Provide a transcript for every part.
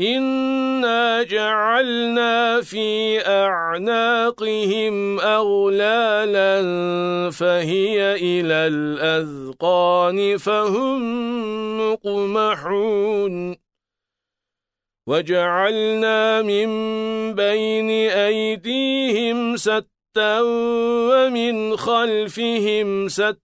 إِنَّا جَعَلْنَا فِي أَعْنَاقِهِمْ أَغْلَالًا فَهِيَ إِلَى الْأَذْقَانِ فَهُمْ مُقْمَحُونَ وَجَعَلْنَا مِنْ بَيْنِ أَيْدِيهِمْ سَتًّا وَمِنْ خَلْفِهِمْ سَتًّا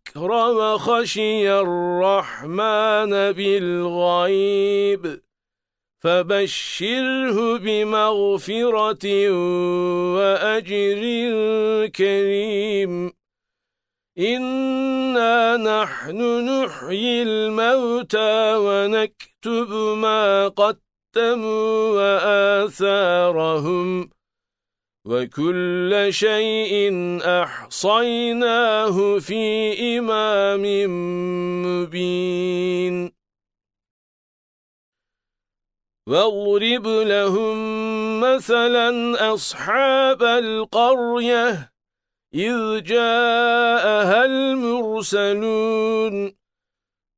وخشي الرحمن بالغيب فبشره بمغفرة وأجر كريم. إنا نحن نحيي الموتى ونكتب ما قدموا وآثارهم. وَكُلَّ شَيْءٍ أَحْصَيْنَاهُ فِي إِمَامٍ مُبِينٍ. وَاضْرِبْ لَهُم مَّثَلًا أَصْحَابَ الْقَرْيَةِ إِذْ جَاءَهَا الْمُرْسَلُونَ.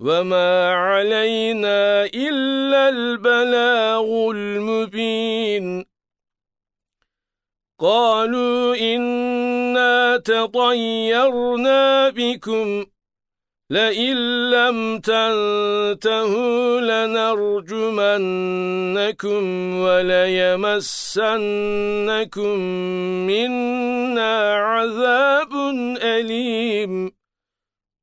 وَمَا عَلَيْنَا إِلَّا الْبَلَاغُ الْمُبِينُ قَالُوا إِنَّا تَطَيَّرْنَا بِكُمْ لَئِن لَّمْ تَنْتَهُوا لَنَرْجُمَنَّكُمْ وَلَيَمَسَّنَّكُمْ مِنَّا عَذَابٌ أَلِيمٌ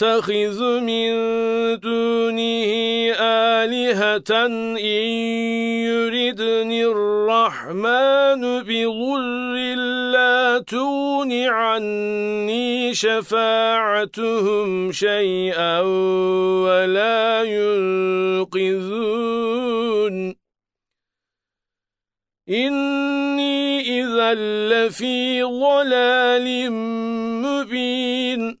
أَتَّخِذُ مِن دُونِهِ آلِهَةً إِن يُرِدْنِ الرَّحْمَنُ بِضُرٍّ لَّا تُغْنِ عَنِّي شَفَاعَتُهُمْ شَيْئًا وَلَا يُنقِذُونِ. إِنِّي إِذًا لَّفِي ضَلَالٍ مُّبِينٍ.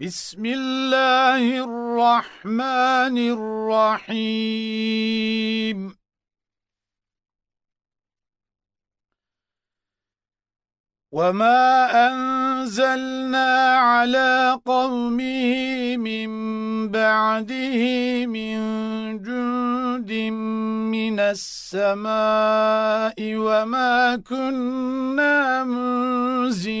بسم الله الرحمن الرحيم. وَمَا أَنزَلْنَا عَلَى قَوْمِهِ مِنْ بَعْدِهِ مِنْ جُنْدٍ مِنَ السَّمَاءِ وَمَا كُنَّا مُنْزِلِينَ.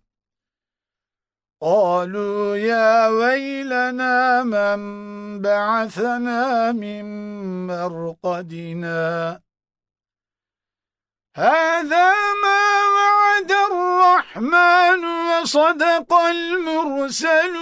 قالوا يا ويلنا من بعثنا من مرقدنا. هذا ما وعد الرحمن وصدق المرسلون.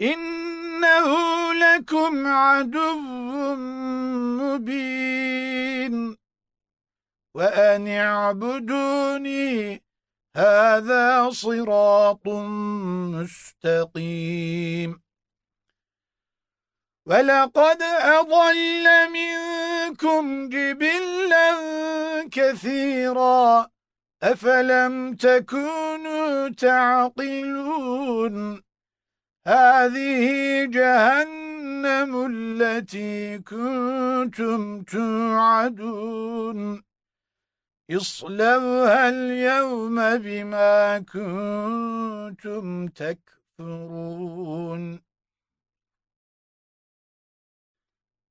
إنه لكم عدو مبين. وأن اعبدوني هذا صراط مستقيم. ولقد أضل منكم جبلا كثيرا. أفلم تكونوا تعقلون؟ هذه جهنم التي كنتم توعدون. اصلوها اليوم بما كنتم تكفرون.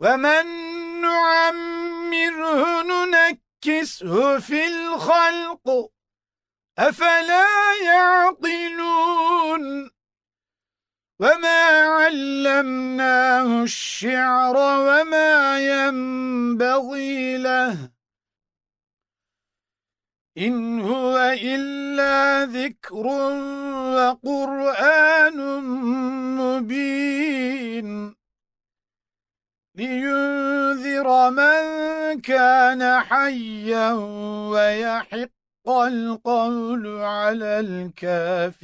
وَمَن نُعَمِّرْهُ نُنَكِّسْهُ فِي الْخَلْقِ أَفَلَا يَعْقِلُونَ؟ وَمَا عَلَّمْنَاهُ الشِّعْرَ وَمَا يَنبَغِي لَهُ إِنْ هُوَ إِلَّا ذِكْرٌ وَقُرْآنٌ مُبِينٌ لِيُنذِرَ مَنْ كَانَ حَيًّا وَيَحِقَّ الْقَوْلُ عَلَى الْكَافِرِينَ.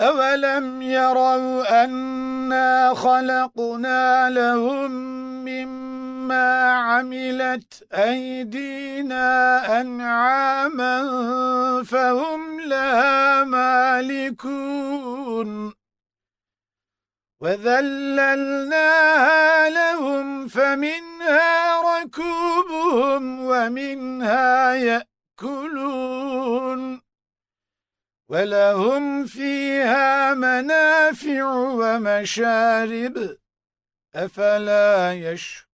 أَوَلَمْ يَرَوْا أَنَّا خَلَقْنَا لَهُم مِّمَّا عَمِلَتْ أَيْدِينَا أَنْعَامًا فَهُمْ لَهَا مَالِكُونَ وَذَلَّلْنَاهَا لَهُمْ فَمِنْهَا رَكُوبُهُمْ وَمِنْهَا يَأْكُلُونَ وَلَهُمْ فِيهَا مَنَافِعُ وَمَشَارِبُ أَفَلَا يَشْكُرُونَ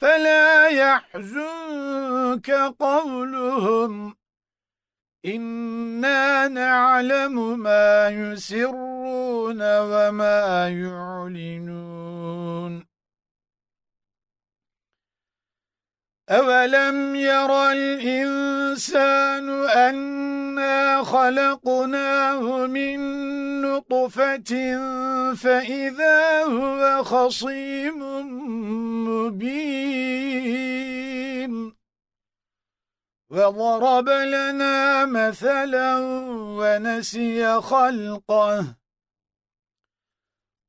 فَلَا يَحْزُنكَ قَوْلُهُمْ. إِنَّا نَعْلَمُ مَا يُسِرُّونَ وَمَا يُعْلِنُونَ. أَوَلَمْ يَرَ الْإِنسَانُ أَنَّا خَلَقْنَاهُ مِنْ نُطْفَةٍ فَإِذَا هُوَ خَصِيمٌ مُبِينٌ وَضَرَبَ لَنَا مَثَلًا وَنَسِيَ خَلْقَهُ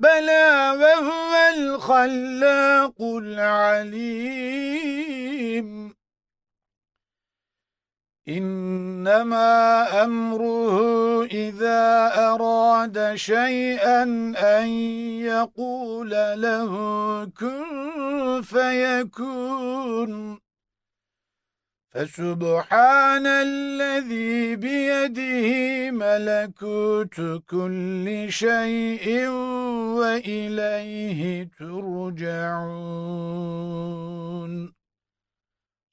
بلى وهو الخلاق العليم. إنما أمره إذا أراد شيئا أن يقول له كن فيكون. فسبحان الذي بيده ملكوت كل شيء وإليه ترجعون.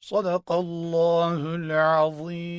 صدق الله العظيم.